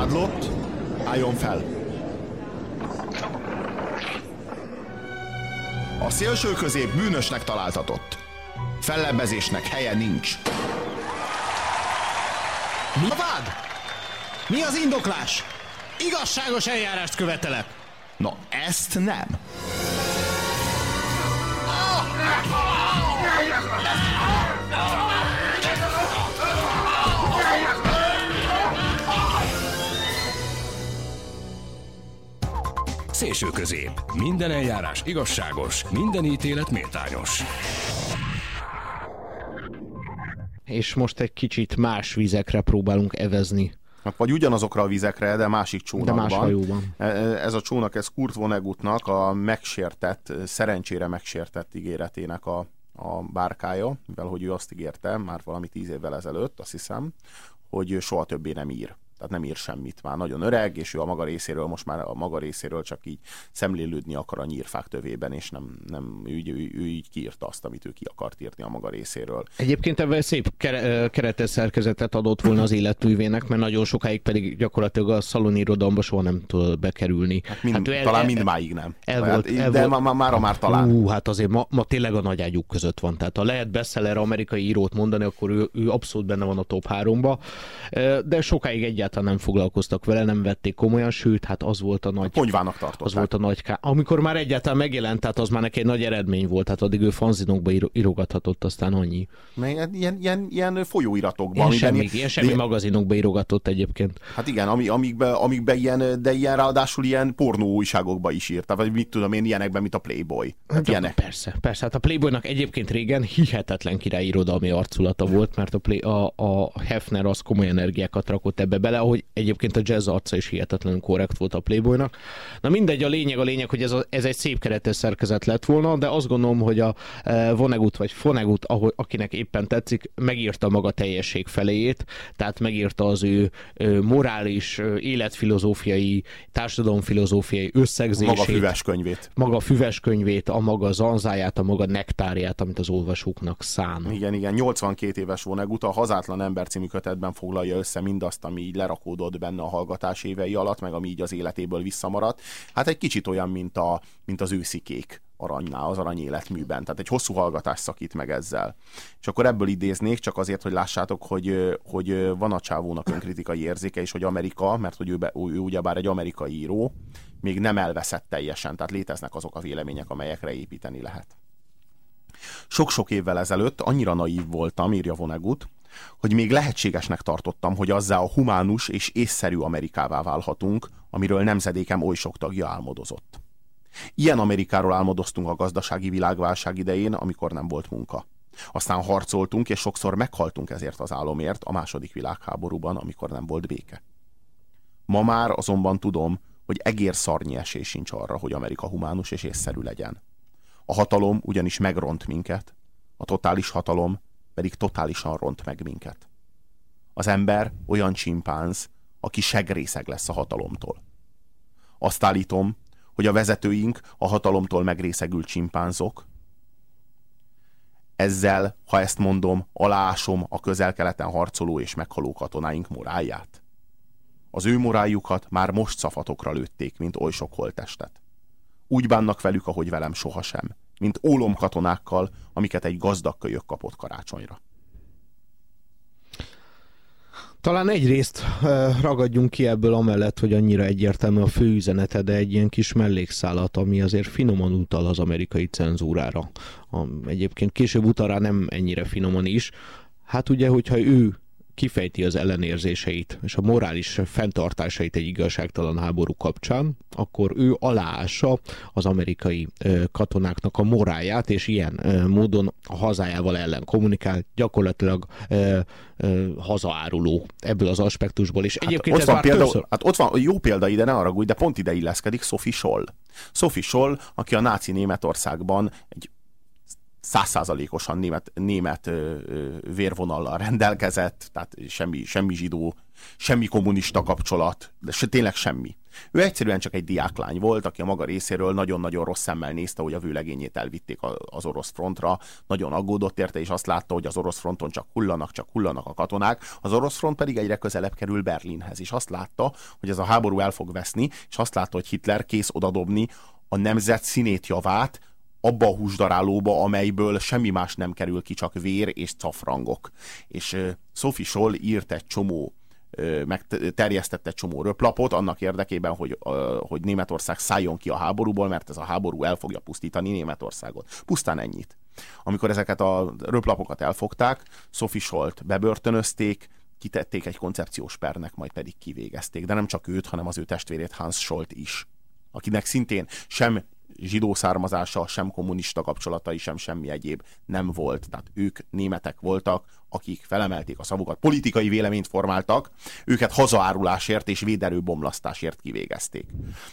Vádlott, álljon fel! A szélső közép bűnösnek találtatott. Fellebbezésnek helye nincs. Mi a vád? Mi az indoklás? Igazságos eljárást követelek. Na, ezt nem. Szélső közép. Minden eljárás igazságos, minden ítélet méltányos. És most egy kicsit más vizekre próbálunk evezni. Hát vagy ugyanazokra a vizekre, de másik csónakban. De más hajóban. E- e- Ez a csónak, ez Kurt Vonnegutnak a megsértett, szerencsére megsértett ígéretének a, a bárkája, mivel hogy ő azt ígérte már valami tíz évvel ezelőtt, azt hiszem, hogy soha többé nem ír. Tehát nem ír semmit, már nagyon öreg, és ő a maga részéről most már a maga részéről csak így szemlélődni akar a nyírfák tövében, és nem, nem ő, ő, ő, így kiírta azt, amit ő ki akart írni a maga részéről. Egyébként ebben szép kere- keretes szerkezetet adott volna az életművének, mert nagyon sokáig pedig gyakorlatilag a szalonirodalomba soha nem tud bekerülni. Hát mind, ő hát talán mindmáig nem. El Hát, volt, el de volt, ma, már, már talán. Hú, hát azért ma, ma tényleg a nagy ágyuk között van. Tehát ha lehet bestseller amerikai írót mondani, akkor ő, ő abszolút benne van a top 3-ba. De sokáig egyáltalán nem foglalkoztak vele, nem vették komolyan, sőt, hát az volt a nagy... Ponyvának tartották. Az volt a nagy ká... Amikor már egyáltalán megjelent, tehát az már neki egy nagy eredmény volt, tehát addig ő fanzinokba íro- írogathatott, aztán annyi. Meg Ilyen, ilyen, ilyen folyóiratokban. Ilyen amiben semmi, ilyen- semmi de- magazinokba írogatott egyébként. Hát igen, ami, amikbe, amikbe ilyen, de ilyen ráadásul ilyen pornó újságokba is írta, vagy mit tudom én, ilyenekben, mint a Playboy. Hát Hát ilyenek. Persze, persze. Hát a Playboynak egyébként régen hihetetlen király irodalmi arculata volt, mert a, Play, a, a Hefner az komoly energiákat rakott ebbe bele, ahogy egyébként a jazz arca is hihetetlenül korrekt volt a Playboynak. Na mindegy, a lényeg a lényeg, hogy ez, a, ez egy szép keretes szerkezet lett volna, de azt gondolom, hogy a e, Vonnegut vagy Fonegut, ahogy, akinek éppen tetszik, megírta maga teljesség feléjét, tehát megírta az ő ö, morális, életfilozófiai, társadalomfilozófiai összegzését Maga füves könyvét. maga füves könyvét, a maga zanzáját, a maga nektárját, amit az olvasóknak szán. Igen, igen, 82 éves Vonnegut a Hazátlan ember című kötetben foglalja össze mindazt, ami így lerakódott benne a hallgatás évei alatt, meg ami így az életéből visszamaradt. Hát egy kicsit olyan, mint, a, mint az őszikék aranynál, az arany életműben. Tehát egy hosszú hallgatás szakít meg ezzel. És akkor ebből idéznék, csak azért, hogy lássátok, hogy, hogy van a csávónak önkritikai érzéke, és hogy Amerika, mert hogy ő, be, ő ugyebár egy amerikai író, még nem elveszett teljesen, tehát léteznek azok a vélemények, amelyekre építeni lehet. Sok-sok évvel ezelőtt annyira naív voltam, írja Vonnegut, hogy még lehetségesnek tartottam, hogy azzá a humánus és észszerű Amerikává válhatunk, amiről nemzedékem oly sok tagja álmodozott. Ilyen Amerikáról álmodoztunk a gazdasági világválság idején, amikor nem volt munka. Aztán harcoltunk, és sokszor meghaltunk ezért az álomért a második világháborúban, amikor nem volt béke. Ma már azonban tudom, hogy egér szarnyi esély sincs arra, hogy Amerika humánus és észszerű legyen. A hatalom ugyanis megront minket, a totális hatalom pedig totálisan ront meg minket. Az ember olyan csimpánz, aki segrészeg lesz a hatalomtól. Azt állítom, hogy a vezetőink a hatalomtól megrészegült csimpánzok. Ezzel, ha ezt mondom, aláásom a közel-keleten harcoló és meghaló katonáink morálját. Az ő moráljukat már most szafatokra lőtték, mint oly sok holttestet. Úgy bánnak velük, ahogy velem sohasem, mint ólom katonákkal, amiket egy gazdag kölyök kapott karácsonyra. Talán egyrészt ragadjunk ki ebből amellett, hogy annyira egyértelmű a főüzenete, de egy ilyen kis mellékszálat, ami azért finoman utal az amerikai cenzúrára. Egyébként később utal nem ennyire finoman is. Hát ugye, hogyha ő kifejti az ellenérzéseit és a morális fenntartásait egy igazságtalan háború kapcsán, akkor ő aláássa az amerikai katonáknak a moráját, és ilyen módon a hazájával ellen kommunikál, gyakorlatilag hazaáruló ebből az aspektusból is. Egyébként ott ez van például, többször... hát ott van, jó példa ide, ne haragudj, de pont ide illeszkedik Sophie Scholl. Sophie Scholl, aki a náci Németországban egy százszázalékosan német, német ö, ö, vérvonallal rendelkezett, tehát semmi, semmi zsidó, semmi kommunista kapcsolat, de se, tényleg semmi. Ő egyszerűen csak egy diáklány volt, aki a maga részéről nagyon-nagyon rossz szemmel nézte, hogy a vőlegényét elvitték az orosz frontra, nagyon aggódott érte, és azt látta, hogy az orosz fronton csak hullanak, csak hullanak a katonák, az orosz front pedig egyre közelebb kerül Berlinhez, és azt látta, hogy ez a háború el fog veszni, és azt látta, hogy Hitler kész odadobni a nemzet színét javát, abba a húsdarálóba, amelyből semmi más nem kerül ki, csak vér és cafrangok. És Sophie Scholl írt egy csomó meg terjesztett egy csomó röplapot annak érdekében, hogy, hogy Németország szálljon ki a háborúból, mert ez a háború el fogja pusztítani Németországot. Pusztán ennyit. Amikor ezeket a röplapokat elfogták, Sophie Scholt bebörtönözték, kitették egy koncepciós pernek, majd pedig kivégezték. De nem csak őt, hanem az ő testvérét Hans Scholt is, akinek szintén sem zsidó származása, sem kommunista kapcsolatai, sem semmi egyéb nem volt. Tehát ők németek voltak, akik felemelték a szavukat, politikai véleményt formáltak, őket hazaárulásért és véderőbomlasztásért kivégezték.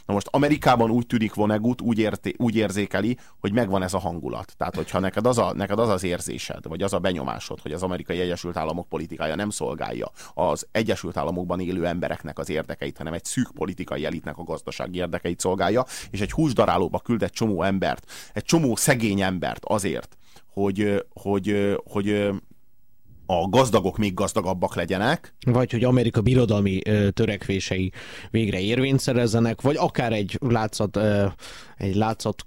Na most Amerikában úgy tűnik Vonnegut, úgy, érté, úgy érzékeli, hogy megvan ez a hangulat. Tehát, hogyha neked az, a, neked az az érzésed, vagy az a benyomásod, hogy az amerikai Egyesült Államok politikája nem szolgálja az Egyesült Államokban élő embereknek az érdekeit, hanem egy szűk politikai elitnek a gazdasági érdekeit szolgálja, és egy húsdarálóba küld egy csomó embert, egy csomó szegény embert azért, hogy, hogy, hogy a gazdagok még gazdagabbak legyenek. Vagy hogy Amerika birodalmi ö, törekvései végre érvényt szerezzenek, vagy akár egy látszat, ö, egy látszat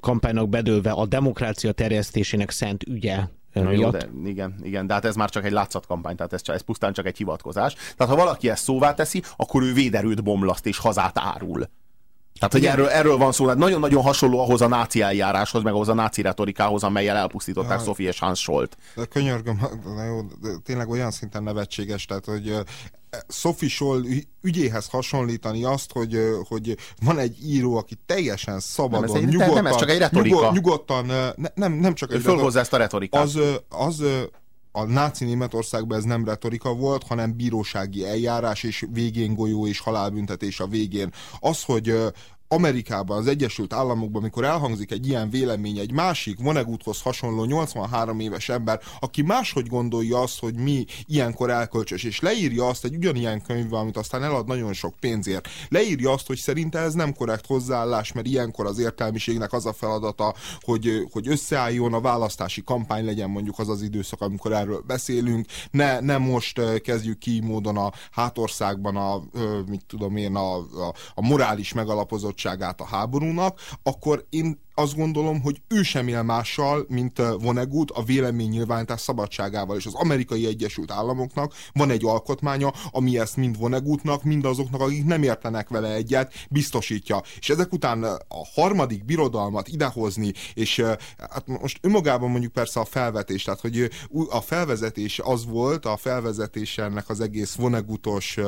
kampánynak bedőlve a demokrácia terjesztésének szent ügye Na jó, de igen, igen, de hát ez már csak egy látszatkampány, tehát ez, csak, ez pusztán csak egy hivatkozás. Tehát ha valaki ezt szóvá teszi, akkor ő véderőt bomlaszt és hazát árul. Tehát, hogy erről, erről van szó, tehát nagyon-nagyon hasonló ahhoz a náci eljáráshoz, meg ahhoz a náci retorikához, amelyel elpusztították ja, Sophie és Hans Scholt. De könyörgöm, de jó, de tényleg olyan szinten nevetséges, tehát, hogy Sophie Scholl ügyéhez hasonlítani azt, hogy, hogy van egy író, aki teljesen szabadon, nem, ez egy, nyugodtan, nem, ez csak egy retorika. Nyugod, nyugodtan, ne, nem, nem csak egy fölhozza ezt a retorikát. Az, az a náci Németországban ez nem retorika volt, hanem bírósági eljárás, és végén golyó és halálbüntetés a végén. Az, hogy Amerikában, az Egyesült Államokban, amikor elhangzik egy ilyen vélemény, egy másik Voneguthoz hasonló 83 éves ember, aki máshogy gondolja azt, hogy mi ilyenkor elkölcsös, és leírja azt egy ugyanilyen könyvbe, amit aztán elad nagyon sok pénzért, leírja azt, hogy szerinte ez nem korrekt hozzáállás, mert ilyenkor az értelmiségnek az a feladata, hogy, hogy összeálljon a választási kampány legyen mondjuk az az időszak, amikor erről beszélünk, ne, ne most kezdjük ki módon a hátországban a, mit tudom én, a, a, a morális megalapozott a háborúnak, akkor én azt gondolom, hogy ő sem él mással, mint Vonnegut a vélemény nyilvánítás szabadságával, és az amerikai Egyesült Államoknak van egy alkotmánya, ami ezt mind Vonnegutnak, mind azoknak, akik nem értenek vele egyet, biztosítja. És ezek után a harmadik birodalmat idehozni, és hát most önmagában mondjuk persze a felvetés, tehát hogy a felvezetés az volt, a felvezetés ennek az egész Vonnegutos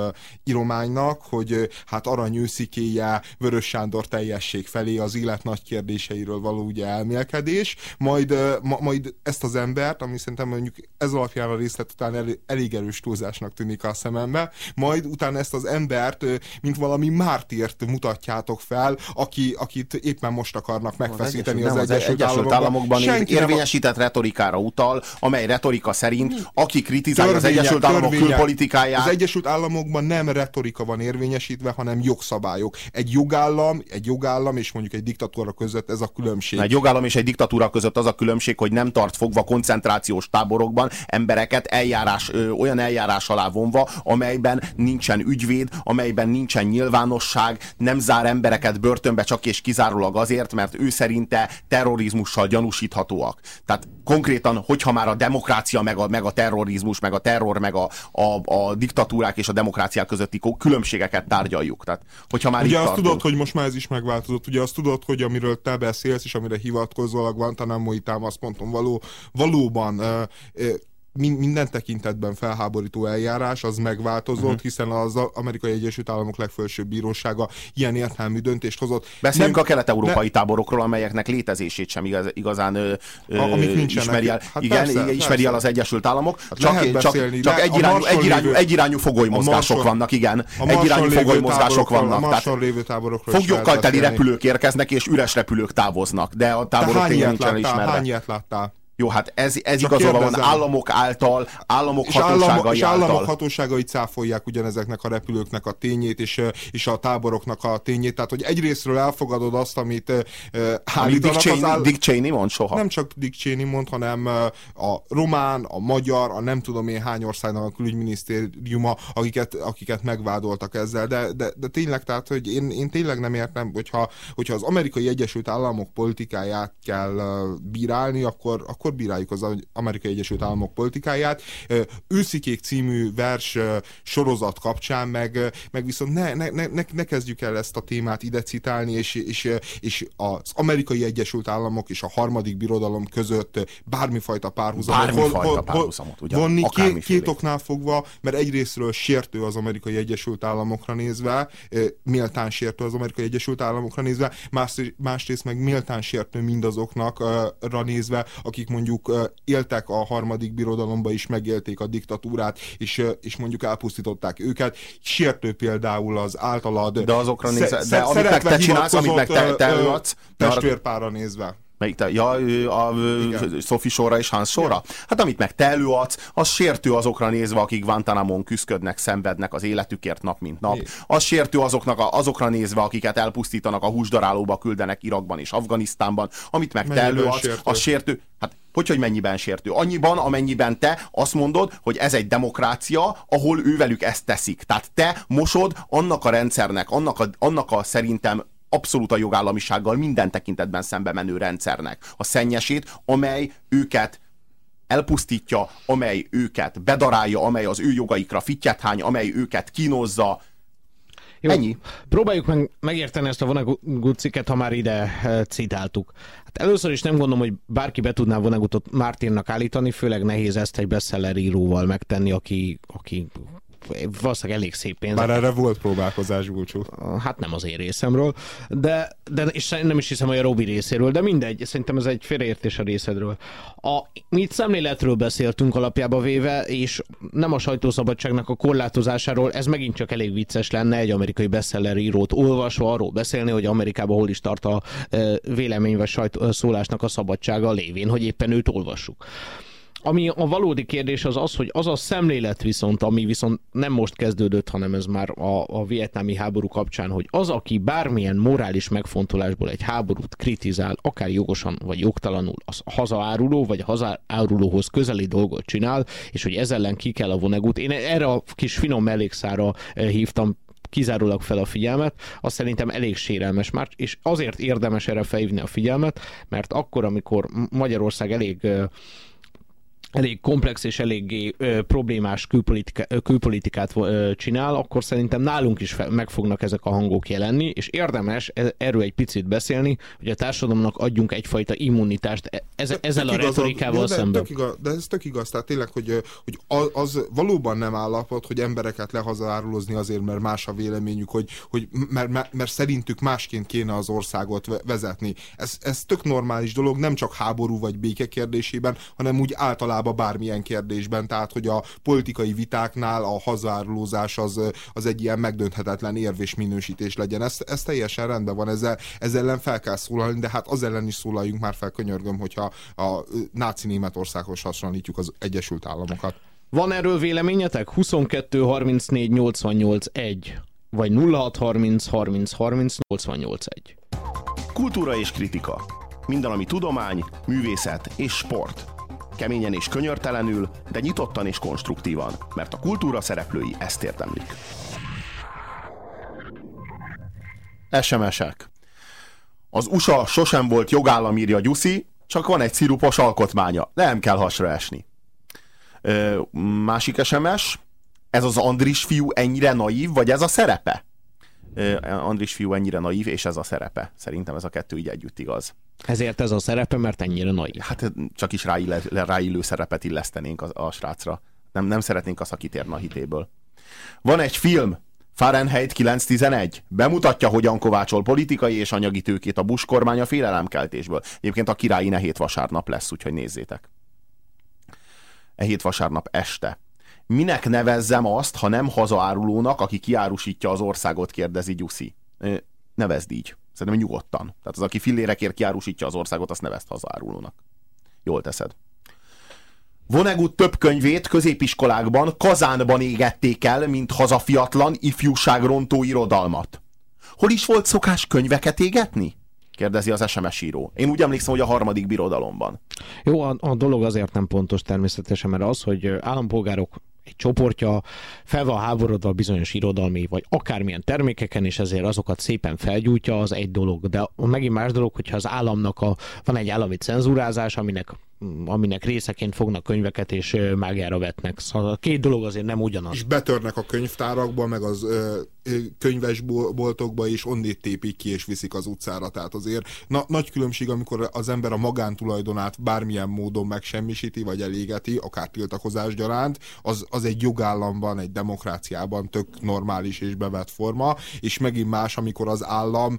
írománynak, hogy hát aranyőszikéje Vörös Sándor teljesség felé az élet nagy kérdései értékeiről való ugye elmélkedés, majd, ma, majd ezt az embert, ami szerintem mondjuk ez alapján a részlet után el, elég erős túlzásnak tűnik a szemembe, majd utána ezt az embert, mint valami mártírt mutatjátok fel, aki, akit éppen most akarnak megfeszíteni az, az, Egyesült, Egyesült Államokban. Államokban érvényesített nem... retorikára utal, amely retorika szerint, aki kritizálja az Egyesült Államok külpolitikáját. Az Egyesült Államokban nem retorika van érvényesítve, hanem jogszabályok. Egy jogállam, egy jogállam és mondjuk egy diktatúra között ez a különbség. Egy jogállam és egy diktatúra között az a különbség, hogy nem tart fogva koncentrációs táborokban embereket eljárás, ö, olyan eljárás alá vonva, amelyben nincsen ügyvéd, amelyben nincsen nyilvánosság, nem zár embereket börtönbe csak és kizárólag azért, mert ő szerinte terrorizmussal gyanúsíthatóak. Tehát konkrétan, hogyha már a demokrácia, meg a, meg a terrorizmus, meg a terror, meg a, a, a diktatúrák és a demokráciák közötti különbségeket tárgyaljuk. Tehát, hogyha már ugye azt tartunk... tudod, hogy most már ez is megváltozott, ugye azt tudod, hogy amiről te beszélsz, és amire hivatkozólag van tanamói támaszponton való, valóban minden tekintetben felháborító eljárás, az megváltozott, uh-huh. hiszen az Amerikai Egyesült Államok legfelsőbb bírósága ilyen értelmű döntést hozott. Beszéljünk nem, a kelet-európai ne, táborokról, amelyeknek létezését sem igaz, igazán ö, ö, ismeri el, hát igen, persze, ismeri persze. el az Egyesült Államok. Hát csak csak, csak egyirányú, egyirányú, egyirányú fogolymozgások marson, vannak, igen. Egyirányú fogolymozgások vannak. A tehát lévő táborokról foglyokkal teli repülők érkeznek, és üres repülők távoznak, de a táborok tényleg nincsenek ismerve. Hány ilyet láttál? Jó, hát ez, ez igazolva van államok által, államok és hatóságai állam, és által. államok hatóságai cáfolják ugyanezeknek a repülőknek a tényét, és, és a táboroknak a tényét. Tehát, hogy egyrésztről elfogadod azt, amit uh, állítanak Dick Cheney, áll... Dick Cheney mond soha. Nem csak Dick Cheney mond, hanem a román, a magyar, a nem tudom én hány országnak a külügyminisztériuma, akiket, akiket megvádoltak ezzel. De, de, de tényleg, tehát, hogy én, én tényleg nem értem, hogyha, hogyha az amerikai Egyesült Államok politikáját kell bírálni, akkor, akkor akkor bíráljuk az Amerikai Egyesült Államok politikáját. Őszikék című vers sorozat kapcsán meg, meg viszont ne, ne, ne, ne kezdjük el ezt a témát ide citálni, és, és, és az Amerikai Egyesült Államok és a harmadik birodalom között bármifajta párhuzamot, bármifajta hol, hol, párhuzamot ugyan, vonni két, két oknál fogva, mert egyrésztről sértő az Amerikai Egyesült Államokra nézve, méltán sértő az Amerikai Egyesült Államokra nézve, másrészt meg méltán sértő mindazoknak nézve, akik mondjuk éltek a harmadik birodalomba is, megélték a diktatúrát, és, és mondjuk elpusztították őket. Sértő például az általad... De azokra nézve, de amit meg te csinálsz, amit meg te, te előadsz... Testvérpára nézve. Melyik te? Ja, a, a Sophie sorra és Hans sorra? Igen. Hát amit meg te előadsz, az sértő azokra nézve, akik Guantanamon küzdködnek, szenvednek az életükért nap mint nap. Igen. Az sértő azoknak a, azokra nézve, akiket elpusztítanak, a húsdarálóba küldenek Irakban és Afganisztánban. Amit meg Mennyiben te előadsz, sértő? az sértő. Hát hogy, hogy mennyiben sértő? Annyiban, amennyiben te azt mondod, hogy ez egy demokrácia, ahol ővelük ezt teszik. Tehát te mosod annak a rendszernek, annak a, annak a szerintem abszolút a jogállamisággal minden tekintetben szembe menő rendszernek a szennyesét, amely őket elpusztítja, amely őket bedarálja, amely az ő jogaikra fittyet hány, amely őket kínozza. Jó, Ennyi. Próbáljuk meg megérteni ezt a Vonnegut cikket, ha már ide e, citáltuk. Hát először is nem gondolom, hogy bárki be tudná Vonnegutot Mártinnak állítani, főleg nehéz ezt egy bestseller íróval megtenni, aki, aki valószínűleg elég szép pénz. Már erre volt próbálkozás, Gulcsú. Hát nem az én részemről, de, de és nem is hiszem, hogy a Robi részéről, de mindegy, szerintem ez egy félreértés a részedről. A, mi itt szemléletről beszéltünk alapjába véve, és nem a sajtószabadságnak a korlátozásáról, ez megint csak elég vicces lenne egy amerikai bestseller írót olvasva arról beszélni, hogy Amerikában hol is tart a vélemény vagy sajtószólásnak a szabadsága lévén, hogy éppen őt olvassuk. Ami a valódi kérdés az az, hogy az a szemlélet viszont, ami viszont nem most kezdődött, hanem ez már a, a vietnámi háború kapcsán, hogy az, aki bármilyen morális megfontolásból egy háborút kritizál, akár jogosan vagy jogtalanul, az hazaáruló vagy a hazaárulóhoz közeli dolgot csinál, és hogy ez ellen ki kell a vonegut. Én erre a kis finom mellékszára eh, hívtam kizárólag fel a figyelmet, az szerintem elég sérelmes már, és azért érdemes erre felhívni a figyelmet, mert akkor, amikor Magyarország elég eh, elég komplex és eléggé ö, problémás külpolitika, ö, külpolitikát ö, csinál, akkor szerintem nálunk is fe, meg fognak ezek a hangok jelenni, és érdemes e, erről egy picit beszélni, hogy a társadalomnak adjunk egyfajta immunitást e, ez, ezzel a retorikával de, szemben. Tök igaz, de ez tök igaz, tehát tényleg, hogy, hogy az, az valóban nem állapot, hogy embereket lehazaárulozni azért, mert más a véleményük, hogy, hogy mert, mert, mert szerintük másként kéne az országot vezetni. Ez, ez tök normális dolog, nem csak háború vagy béke kérdésében, hanem úgy általában általában bármilyen kérdésben, tehát hogy a politikai vitáknál a hazárulózás az, az egy ilyen megdönthetetlen érv és minősítés legyen. Ez, ez teljesen rendben van, ezzel, ezzel ellen fel kell szólalni, de hát az ellen is szólaljunk már fel, könyörgöm, hogyha a náci Németországhoz hasonlítjuk az Egyesült Államokat. Van erről véleményetek? 22 34 88 1 vagy 06 30 30 30 88 1. Kultúra és kritika. Minden, ami tudomány, művészet és sport keményen és könyörtelenül, de nyitottan és konstruktívan, mert a kultúra szereplői ezt érdemlik. SMS-ek. Az USA sosem volt jogállam, írja Gyuszi, csak van egy szirupos alkotmánya. Nem kell hasra esni. Ö, másik SMS. Ez az Andris fiú ennyire naív, vagy ez a szerepe? Ö, Andris fiú ennyire naív, és ez a szerepe. Szerintem ez a kettő így együtt igaz. Ezért ez a szerepe, mert ennyire nagy. Hát csak is ráillő, ráillő szerepet illesztenénk a, a srácra. Nem, nem szeretnénk azt, aki térne a hitéből. Van egy film, Fahrenheit 911 bemutatja, hogyan kovácsol politikai és anyagi tőkét a Bush kormány a félelemkeltésből. Egyébként a királyi ne vasárnap lesz, úgyhogy nézzétek. E hét vasárnap este. Minek nevezzem azt, ha nem hazaárulónak, aki kiárusítja az országot, kérdezi Gyuszi. Nevezd így. Szerintem nyugodtan. Tehát az, aki fillérekért kiárusítja az országot, azt nevezd hazaárulónak. Jól teszed. Vonnegut több könyvét középiskolákban Kazánban égették el, mint hazafiatlan ifjúságrontó irodalmat. Hol is volt szokás könyveket égetni? kérdezi az SMS író. Én úgy emlékszem, hogy a harmadik birodalomban. Jó, a, a dolog azért nem pontos természetesen, mert az, hogy állampolgárok egy csoportja fel van háborodva bizonyos irodalmi, vagy akármilyen termékeken, és ezért azokat szépen felgyújtja, az egy dolog. De megint más dolog, hogyha az államnak a, van egy állami cenzúrázás, aminek aminek részeként fognak könyveket és mágiára vetnek. Szóval a két dolog azért nem ugyanaz. És betörnek a könyvtárakba, meg az ö, könyvesboltokba, és onnét tépik ki, és viszik az utcára. Tehát azért na, nagy különbség, amikor az ember a magántulajdonát bármilyen módon megsemmisíti, vagy elégeti, akár tiltakozás gyaránt, az, az egy jogállamban, egy demokráciában tök normális és bevett forma, és megint más, amikor az állam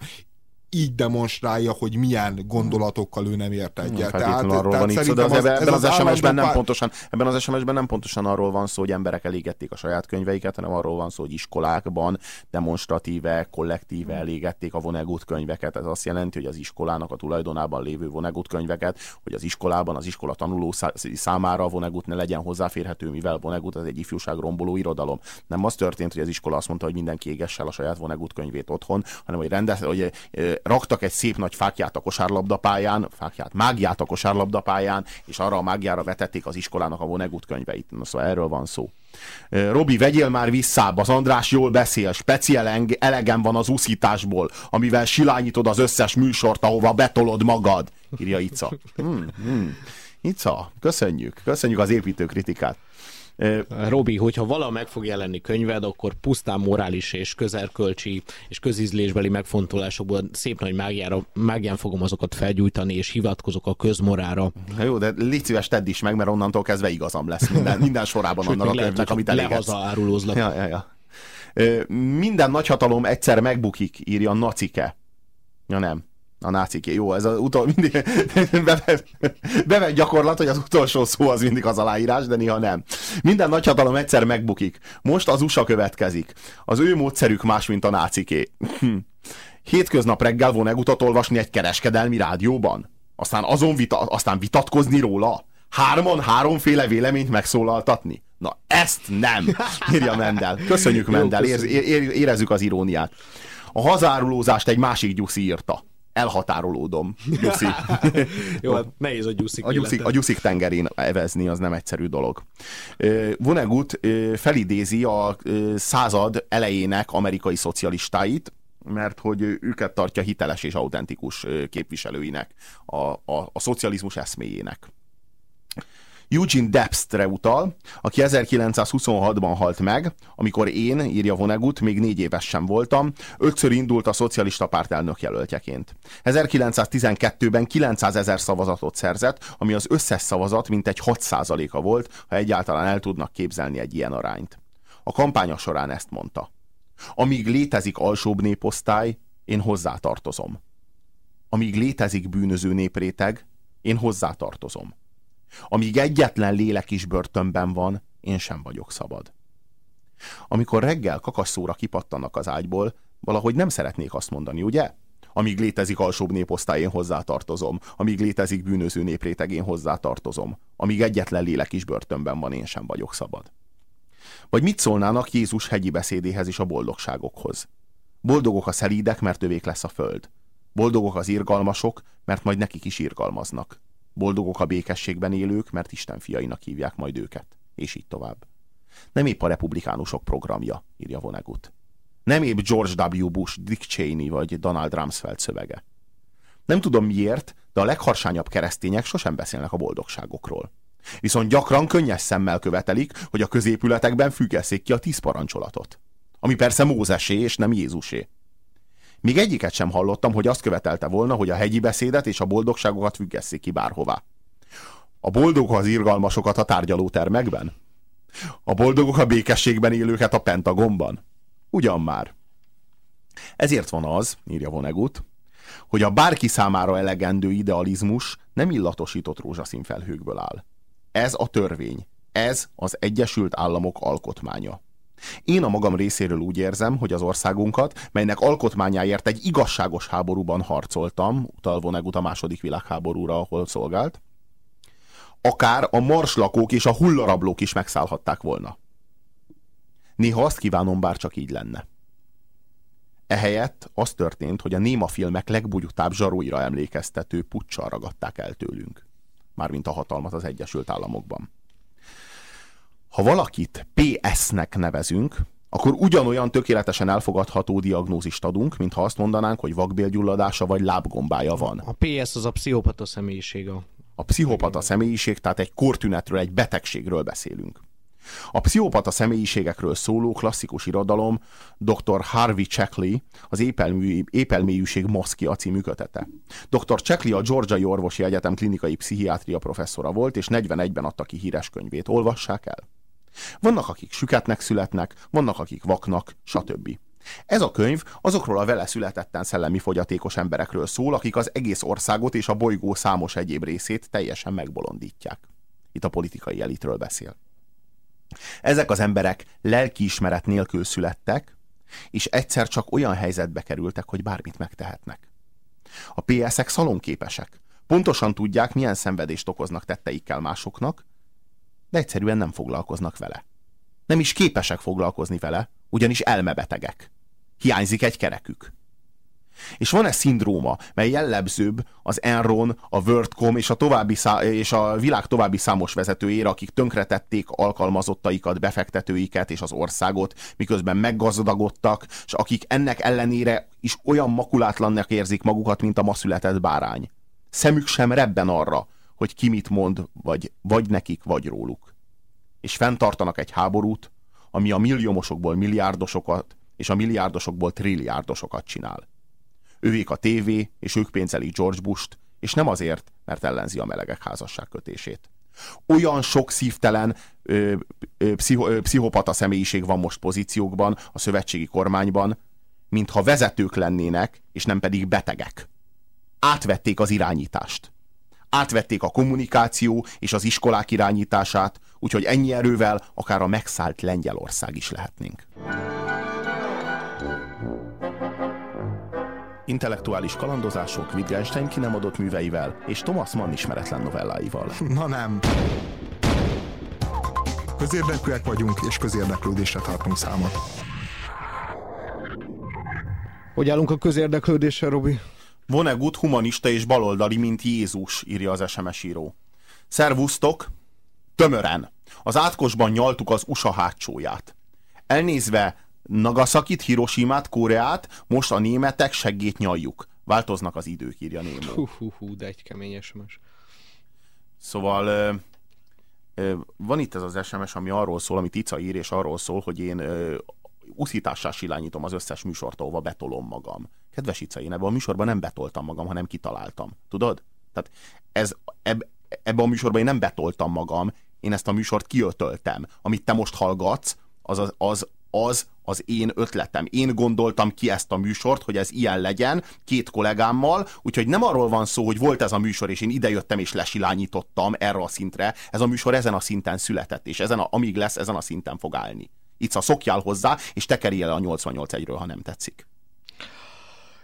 így demonstrálja, hogy milyen gondolatokkal ő nem ért egyet. Tehát, arról tehát van itt szó, de az, ebben az, az SMS-ben nem pontosan, ebben az SMS-ben nem pontosan arról van szó, hogy emberek elégették a saját könyveiket, hanem arról van szó, hogy iskolákban demonstratíve, kollektíve elégették a Vonnegut könyveket. Ez azt jelenti, hogy az iskolának a tulajdonában lévő Vonnegut könyveket, hogy az iskolában az iskola tanuló számára a Vonnegut ne legyen hozzáférhető, mivel Vonnegut az egy ifjúság romboló irodalom. Nem az történt, hogy az iskola azt mondta, hogy mindenki égesse a saját Vonnegut könyvét otthon, hanem hogy, rendez, hogy raktak egy szép nagy fákját a kosárlabdapályán, fákját, mágiát a kosárlabdapályán, és arra a mágiára vetették az iskolának a Vonnegut könyveit. Na, szóval erről van szó. Robi, vegyél már visszább, az András jól beszél, speciál elegem van az úszításból, amivel silányítod az összes műsort, ahova betolod magad, írja Ica. Hmm, hmm. Ica, köszönjük, köszönjük az építő kritikát. Robi, hogyha vala meg fog jelenni könyved, akkor pusztán morális és közerkölcsi és közízlésbeli megfontolásokból szép nagy mágiára, mágián fogom azokat felgyújtani, és hivatkozok a közmorára. Na jó, de légy szíves, tedd is meg, mert onnantól kezdve igazam lesz minden, minden sorában annak a könyvnek, amit elégetsz. Lehazaárulózlak. Ja, ja, ja. Minden nagyhatalom egyszer megbukik, írja Nacike. Ja nem a náciké. Jó, ez az utol, mindig bevett, bevett gyakorlat, hogy az utolsó szó az mindig az aláírás, de néha nem. Minden nagyhatalom egyszer megbukik. Most az USA következik. Az ő módszerük más, mint a náciké. Hétköznap reggel vonegutat olvasni egy kereskedelmi rádióban? Aztán azon vita, aztán vitatkozni róla? Hárman háromféle véleményt megszólaltatni? Na, ezt nem, írja Mendel. Köszönjük, Mendel, ér, ér, érezzük az iróniát. A hazárulózást egy másik gyuszi írta elhatárolódom. Gyuszi. Jó, hát nehéz a gyuszik. A gyuszik, a gyuszik tengerén evezni az nem egyszerű dolog. Vonnegut felidézi a század elejének amerikai szocialistáit, mert hogy őket tartja hiteles és autentikus képviselőinek, a, a, a szocializmus eszméjének. Eugene Debstre utal, aki 1926-ban halt meg, amikor én, írja Vonnegut, még négy éves sem voltam, ötször indult a szocialista párt elnök jelöltjeként. 1912-ben 900 ezer szavazatot szerzett, ami az összes szavazat mintegy 6%-a volt, ha egyáltalán el tudnak képzelni egy ilyen arányt. A kampánya során ezt mondta. Amíg létezik alsóbb néposztály, én hozzátartozom. Amíg létezik bűnöző népréteg, én hozzátartozom. Amíg egyetlen lélek is börtönben van, én sem vagyok szabad. Amikor reggel kakasszóra kipattanak az ágyból, valahogy nem szeretnék azt mondani, ugye? Amíg létezik alsóbb néposztály, én hozzátartozom. Amíg létezik bűnöző népréteg, én hozzátartozom. Amíg egyetlen lélek is börtönben van, én sem vagyok szabad. Vagy mit szólnának Jézus hegyi beszédéhez is a boldogságokhoz? Boldogok a szelídek, mert övék lesz a föld. Boldogok az irgalmasok, mert majd nekik is irgalmaznak. Boldogok a békességben élők, mert Isten fiainak hívják majd őket. És így tovább. Nem épp a republikánusok programja, írja Vonnegut. Nem épp George W. Bush, Dick Cheney vagy Donald Rumsfeld szövege. Nem tudom miért, de a legharsányabb keresztények sosem beszélnek a boldogságokról. Viszont gyakran könnyes szemmel követelik, hogy a középületekben függesszék ki a tíz parancsolatot. Ami persze Mózesé és nem Jézusé. Még egyiket sem hallottam, hogy azt követelte volna, hogy a hegyi beszédet és a boldogságokat függesszék ki bárhová. A boldogok az irgalmasokat a tárgyalótermekben? A boldogok a békességben élőket a Pentagonban? Ugyan már. Ezért van az, írja Vonnegut, hogy a bárki számára elegendő idealizmus nem illatosított rózsaszín felhőkből áll. Ez a törvény. Ez az Egyesült Államok alkotmánya. Én a magam részéről úgy érzem, hogy az országunkat, melynek alkotmányáért egy igazságos háborúban harcoltam, utal Vonnegut a második világháborúra, ahol szolgált, akár a marslakók és a hullarablók is megszállhatták volna. Néha azt kívánom, bár csak így lenne. Ehelyett az történt, hogy a néma filmek legbugyutább zsaróira emlékeztető puccsal ragadták el tőlünk. Mármint a hatalmat az Egyesült Államokban. Ha valakit PS-nek nevezünk, akkor ugyanolyan tökéletesen elfogadható diagnózist adunk, mintha azt mondanánk, hogy vakbélgyulladása vagy lábgombája van. A PS az a pszichopata személyiség. A, a pszichopata személyiség, tehát egy kortünetről, egy betegségről beszélünk. A pszichopata személyiségekről szóló klasszikus irodalom dr. Harvey Checkley az épelmű, épelmélyűség maszkia című kötete. Dr. Checkley a Georgiai Orvosi Egyetem klinikai pszichiátria professzora volt, és 41-ben adta ki híres könyvét. Olvassák el! Vannak, akik süketnek születnek, vannak, akik vaknak, stb. Ez a könyv azokról a vele születetten szellemi fogyatékos emberekről szól, akik az egész országot és a bolygó számos egyéb részét teljesen megbolondítják. Itt a politikai elitről beszél. Ezek az emberek lelkiismeret nélkül születtek, és egyszer csak olyan helyzetbe kerültek, hogy bármit megtehetnek. A PS-ek szalonképesek. Pontosan tudják, milyen szenvedést okoznak tetteikkel másoknak, de egyszerűen nem foglalkoznak vele. Nem is képesek foglalkozni vele, ugyanis elmebetegek. Hiányzik egy kerekük. És van ez szindróma, mely jellemzőbb az Enron, a WorldCom és a, további szá- és a világ további számos vezetőjére, akik tönkretették alkalmazottaikat, befektetőiket és az országot, miközben meggazdagodtak, és akik ennek ellenére is olyan makulátlannak érzik magukat, mint a ma született bárány. Szemük sem rebben arra, hogy ki mit mond, vagy, vagy nekik, vagy róluk. És fenntartanak egy háborút, ami a milliómosokból milliárdosokat, és a milliárdosokból trilliárdosokat csinál. Ővék a tévé, és ők pénzelik George Bush-t, és nem azért, mert ellenzi a melegek házasságkötését. Olyan sok szívtelen ö, ö, pszicho, ö, pszichopata személyiség van most pozíciókban a szövetségi kormányban, mintha vezetők lennének, és nem pedig betegek. Átvették az irányítást átvették a kommunikáció és az iskolák irányítását, úgyhogy ennyi erővel akár a megszállt Lengyelország is lehetnénk. Intellektuális kalandozások Wittgenstein ki nem adott műveivel és Thomas Mann ismeretlen novelláival. Na nem. Közérdekűek vagyunk, és közérdeklődésre tartunk számot. Hogy állunk a közérdeklődéssel, Robi? Vonnegut humanista és baloldali, mint Jézus, írja az SMS író. Szervusztok! Tömören! Az átkosban nyaltuk az USA hátsóját. Elnézve Nagasakit, Hiroshimát, Koreát, most a németek seggét nyaljuk. Változnak az idők, írja Némó. Hú, hú, hú, de egy kemény SMS. Szóval ö, ö, van itt ez az SMS, ami arról szól, amit Ica ír, és arról szól, hogy én ö, uszítással silányítom az összes műsort, ahova betolom magam. Kedves Ica, én ebben a műsorban nem betoltam magam, hanem kitaláltam. Tudod? Tehát ez, eb, ebben a műsorban én nem betoltam magam, én ezt a műsort kiötöltem. Amit te most hallgatsz, az az, az, az az én ötletem. Én gondoltam ki ezt a műsort, hogy ez ilyen legyen, két kollégámmal, úgyhogy nem arról van szó, hogy volt ez a műsor, és én idejöttem és lesilányítottam erre a szintre. Ez a műsor ezen a szinten született, és ezen a, amíg lesz, ezen a szinten fog állni. Itt a szokjál hozzá, és tekerj el a 88 egyről, ha nem tetszik.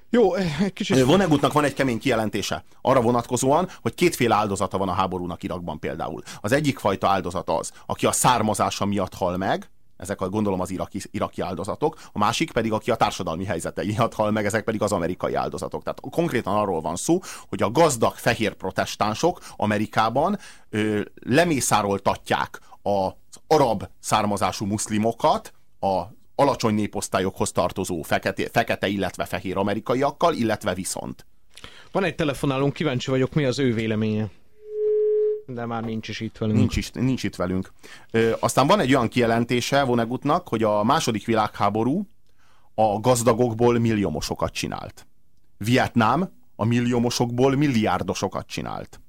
Jó, egy kicsit... Vonegutnak van egy kemény kijelentése arra vonatkozóan, hogy kétféle áldozata van a háborúnak Irakban például. Az egyik fajta áldozat az, aki a származása miatt hal meg, ezek a, gondolom az iraki, iraki áldozatok, a másik pedig, aki a társadalmi helyzete miatt hal meg, ezek pedig az amerikai áldozatok. Tehát konkrétan arról van szó, hogy a gazdag fehér protestánsok Amerikában ö, lemészároltatják az arab származású muszlimokat, a alacsony néposztályokhoz tartozó fekete, fekete, illetve fehér amerikaiakkal, illetve viszont. Van egy telefonálunk, kíváncsi vagyok, mi az ő véleménye. De már nincs is itt velünk. Nincs, is, nincs itt velünk. Ö, aztán van egy olyan kijelentése Vonegutnak, hogy a második világháború a gazdagokból milliómosokat csinált. Vietnám a milliómosokból milliárdosokat csinált.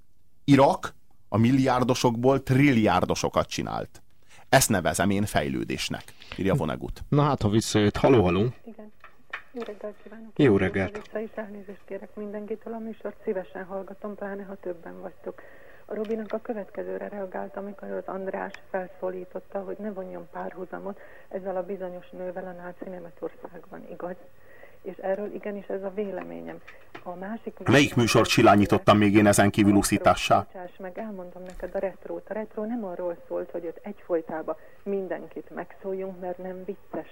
Irak a milliárdosokból trilliárdosokat csinált. Ezt nevezem én fejlődésnek, írja Vonnegut. Na hát, ha visszajött. Haló, haló. Igen. Jó reggelt kívánok! Jó reggelt. Vissza is elnézést kérek mindenkitől, a műsort szívesen hallgatom, pláne ha többen vagytok. A Robinak a következőre reagált, amikor az András felszólította, hogy ne vonjon párhuzamot ezzel a bizonyos nővel a náci Németországban, igaz? És erről igenis ez a véleményem. A másik... Melyik műsort silányítottam még én ezen kívül uszítássá? Bocsáss meg, elmondom neked a retrót. A retró nem arról szólt, hogy ott egyfolytában mindenkit megszóljunk, mert nem vicces.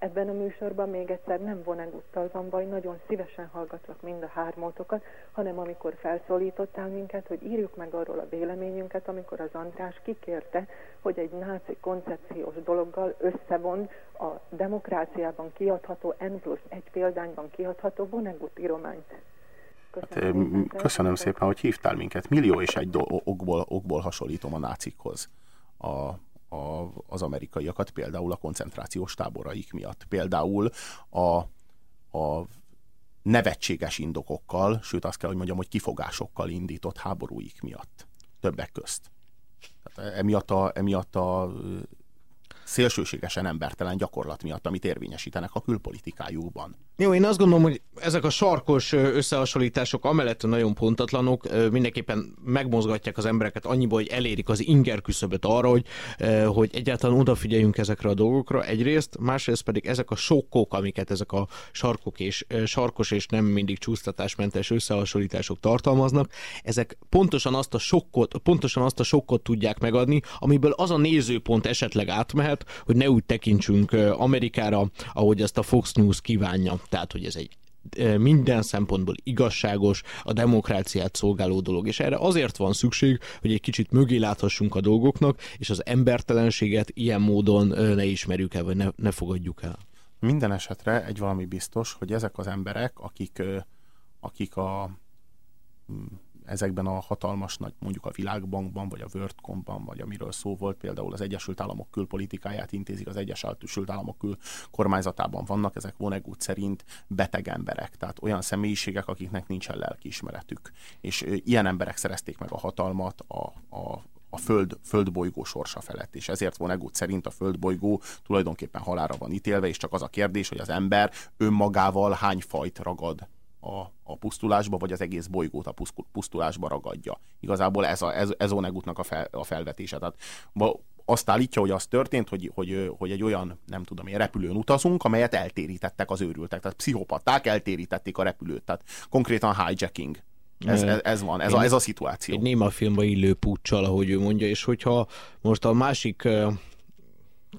Ebben a műsorban még egyszer nem voneguttal van baj, nagyon szívesen hallgatlak mind a hármótokat, hanem amikor felszólítottál minket, hogy írjuk meg arról a véleményünket, amikor az András kikérte, hogy egy náci koncepciós dologgal összevon a demokráciában kiadható N plusz egy példányban kiadható Vonnegut írományt. Köszönöm, hát, köszönöm szépen, hogy hívtál minket. Millió és egy okból, okból hasonlítom a nácikhoz. A, a, az amerikaiakat, például a koncentrációs táboraik miatt. Például a, a nevetséges indokokkal, sőt azt kell, hogy mondjam, hogy kifogásokkal indított háborúik miatt. Többek közt. Tehát emiatt a, emiatt a szélsőségesen embertelen gyakorlat miatt, amit érvényesítenek a külpolitikájukban. Jó, én azt gondolom, hogy ezek a sarkos összehasonlítások amellett nagyon pontatlanok, mindenképpen megmozgatják az embereket annyiból, hogy elérik az inger küszöböt arra, hogy, hogy egyáltalán odafigyeljünk ezekre a dolgokra egyrészt, másrészt pedig ezek a sokkok, amiket ezek a sarkok és sarkos és nem mindig csúsztatásmentes összehasonlítások tartalmaznak, ezek pontosan azt a sokkot, pontosan azt a sokkot tudják megadni, amiből az a nézőpont esetleg átmehet, hogy ne úgy tekintsünk Amerikára, ahogy ezt a Fox News kívánja tehát hogy ez egy minden szempontból igazságos, a demokráciát szolgáló dolog. És erre azért van szükség, hogy egy kicsit mögé láthassunk a dolgoknak, és az embertelenséget ilyen módon ne ismerjük el, vagy ne, ne fogadjuk el. Minden esetre egy valami biztos, hogy ezek az emberek, akik, akik a ezekben a hatalmas nagy, mondjuk a Világbankban, vagy a WorldCom-ban, vagy amiről szó volt, például az Egyesült Államok külpolitikáját intézik, az Egyesült Államok kül kormányzatában vannak, ezek Vonnegut szerint beteg emberek, tehát olyan személyiségek, akiknek nincsen lelkiismeretük. És ilyen emberek szerezték meg a hatalmat a, a, a föld, földbolygó sorsa felett, és ezért Vonnegut szerint a földbolygó tulajdonképpen halára van ítélve, és csak az a kérdés, hogy az ember önmagával hány fajt ragad a, a pusztulásba, vagy az egész bolygót a pusztulásba ragadja. Igazából ez, a, ez, ez Onegutnak a, fel, a felvetése. Tehát azt állítja, hogy az történt, hogy, hogy, hogy egy olyan, nem tudom, egy repülőn utazunk, amelyet eltérítettek az őrültek. Tehát pszichopaták eltérítették a repülőt. Tehát konkrétan hijacking. Ez, ez, ez van, ez a, ez a szituáció. Egy néma filmben illő puccsal, ahogy ő mondja, és hogyha most a másik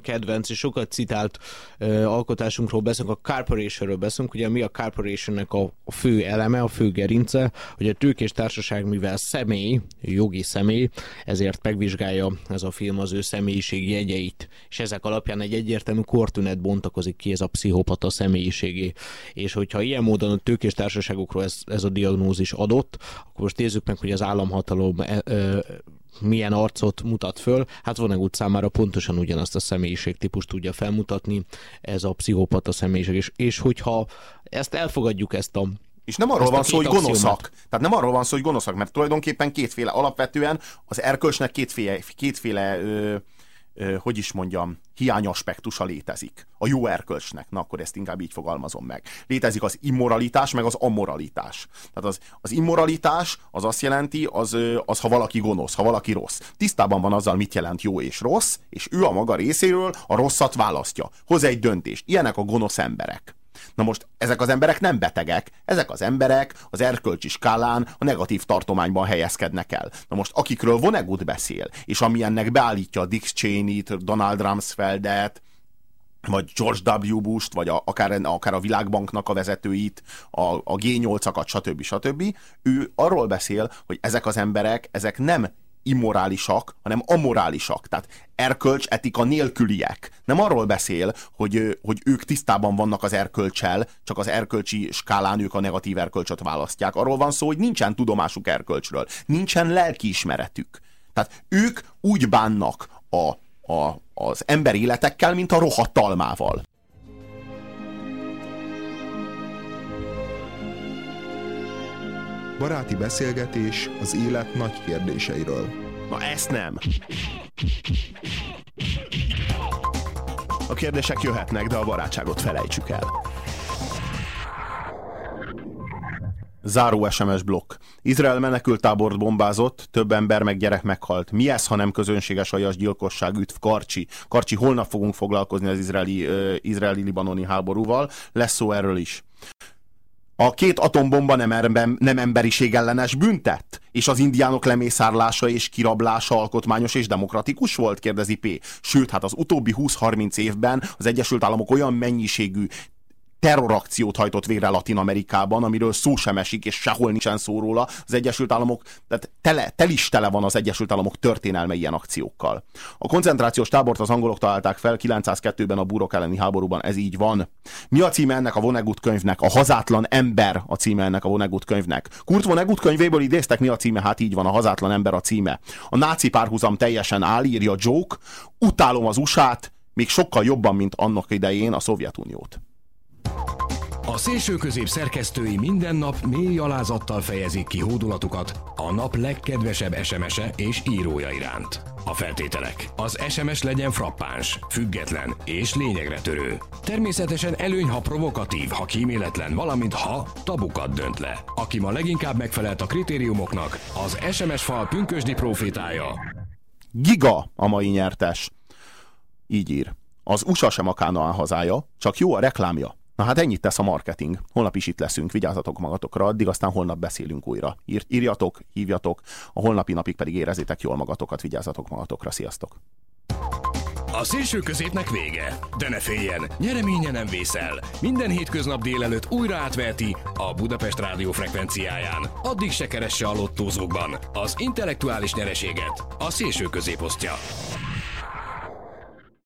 kedvenc és sokat citált uh, alkotásunkról beszélünk, a corporationről beszélünk, ugye mi a corporationnek a, a fő eleme, a fő gerince, hogy a tőkés társaság, mivel személy, jogi személy, ezért megvizsgálja ez a film az ő személyiségi jegyeit, és ezek alapján egy egyértelmű kortünet bontakozik ki ez a pszichopata személyiségé. És hogyha ilyen módon a tőkés társaságokról ez, ez a diagnózis adott, akkor most nézzük meg, hogy az államhatalom e, e, milyen arcot mutat föl, hát Vonnegut számára pontosan ugyanazt a személyiségtípust tudja felmutatni, ez a pszichopata személyiség, és, és hogyha ezt elfogadjuk, ezt a és nem arról van szó, hogy gonoszak. Tehát nem arról van szó, hogy gonoszak, mert tulajdonképpen kétféle, alapvetően az erkölcsnek kétféle, kétféle ö, hogy is mondjam, hiányaspektusa létezik. A jó erkölcsnek, na akkor ezt inkább így fogalmazom meg. Létezik az immoralitás, meg az amoralitás. Tehát az, az immoralitás az azt jelenti, az, az ha valaki gonosz, ha valaki rossz. Tisztában van azzal, mit jelent jó és rossz, és ő a maga részéről a rosszat választja. Hoz egy döntést. Ilyenek a gonosz emberek. Na most ezek az emberek nem betegek, ezek az emberek az erkölcsi skálán a negatív tartományban helyezkednek el. Na most akikről Vonnegut beszél, és ami ennek beállítja Dick Cheney-t, Donald Rumsfeldet, vagy George W. Bush-t, vagy a, akár, akár a Világbanknak a vezetőit, a, a G8-akat, stb. stb. Ő arról beszél, hogy ezek az emberek, ezek nem immorálisak, hanem amorálisak, tehát erkölcs, etika nélküliek. Nem arról beszél, hogy, hogy ők tisztában vannak az erkölcsel, csak az erkölcsi skálán ők a negatív erkölcsöt választják. Arról van szó, hogy nincsen tudomásuk erkölcsről, nincsen lelkiismeretük. Tehát ők úgy bánnak a, a, az ember életekkel, mint a rohadt talmával. Baráti beszélgetés az élet nagy kérdéseiről. Na ezt nem. A kérdések jöhetnek, de a barátságot felejtsük el. Záró SMS blokk. Izrael menekültábort bombázott, több ember meg gyerek meghalt. Mi ez, ha nem közönséges aljas gyilkosság, ütv Karcsi? Karcsi, holnap fogunk foglalkozni az izraeli, uh, izraeli-libanoni háborúval. Lesz szó erről is. A két atombomba nem, erben, nem emberiségellenes büntet? És az indiánok lemészárlása és kirablása alkotmányos és demokratikus volt? Kérdezi P. Sőt, hát az utóbbi 20-30 évben az Egyesült Államok olyan mennyiségű terrorakciót hajtott végre Latin Amerikában, amiről szó sem esik, és sehol nincsen szó róla. Az Egyesült Államok, tehát tele, tel is tele van az Egyesült Államok történelme ilyen akciókkal. A koncentrációs tábort az angolok találták fel 902-ben a burok elleni háborúban, ez így van. Mi a címe ennek a Vonnegut könyvnek? A hazátlan ember a címe ennek a Vonnegut könyvnek. Kurt Vonnegut könyvéből idéztek, mi a címe? Hát így van, a hazátlan ember a címe. A náci párhuzam teljesen áll, írja Joke, utálom az USA-t, még sokkal jobban, mint annak idején a Szovjetuniót. A szélső közép szerkesztői minden nap mély alázattal fejezik ki hódulatukat a nap legkedvesebb SMS-e és írója iránt. A feltételek. Az SMS legyen frappáns, független és lényegre törő. Természetesen előny, ha provokatív, ha kíméletlen, valamint ha tabukat dönt le. Aki ma leginkább megfelelt a kritériumoknak, az SMS fal pünkösdi profétája. Giga a mai nyertes. Így ír. Az USA sem a Kánaán hazája, csak jó a reklámja. Na hát ennyit tesz a marketing. Holnap is itt leszünk, vigyázzatok magatokra, addig aztán holnap beszélünk újra. Ír, írjatok, hívjatok, a holnapi napig pedig érezzétek jól magatokat, vigyázzatok magatokra, sziasztok! A szélső középnek vége, de ne féljen, nyereménye nem vészel. Minden hétköznap délelőtt újra átverti a Budapest rádió frekvenciáján. Addig se keresse a lottózókban az intellektuális nyereséget. A szélső középosztja.